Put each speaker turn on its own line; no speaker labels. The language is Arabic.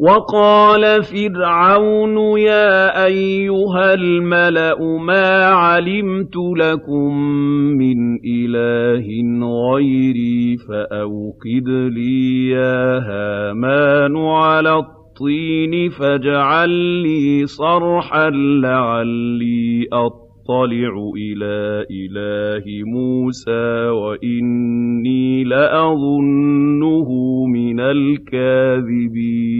وَقَالَ فِرْعَوْنُ يَا أَيُّهَا الْمَلَأُ مَا عَلِمْتُ لَكُم مِّنْ إِلَٰهٍ غَيْرِي فَأَوْقِدْ لِي يَا هَامَانُ عَلَى الطِّينِ فَاجْعَل لِّي صَرْحًا لَّعَلِّي أَطَّلِعُ إِلَىٰ إِلَٰهِ مُوسَىٰ وَإِنِّي لَأَظُنُّهُ مِنَ الْكَاذِبِينَ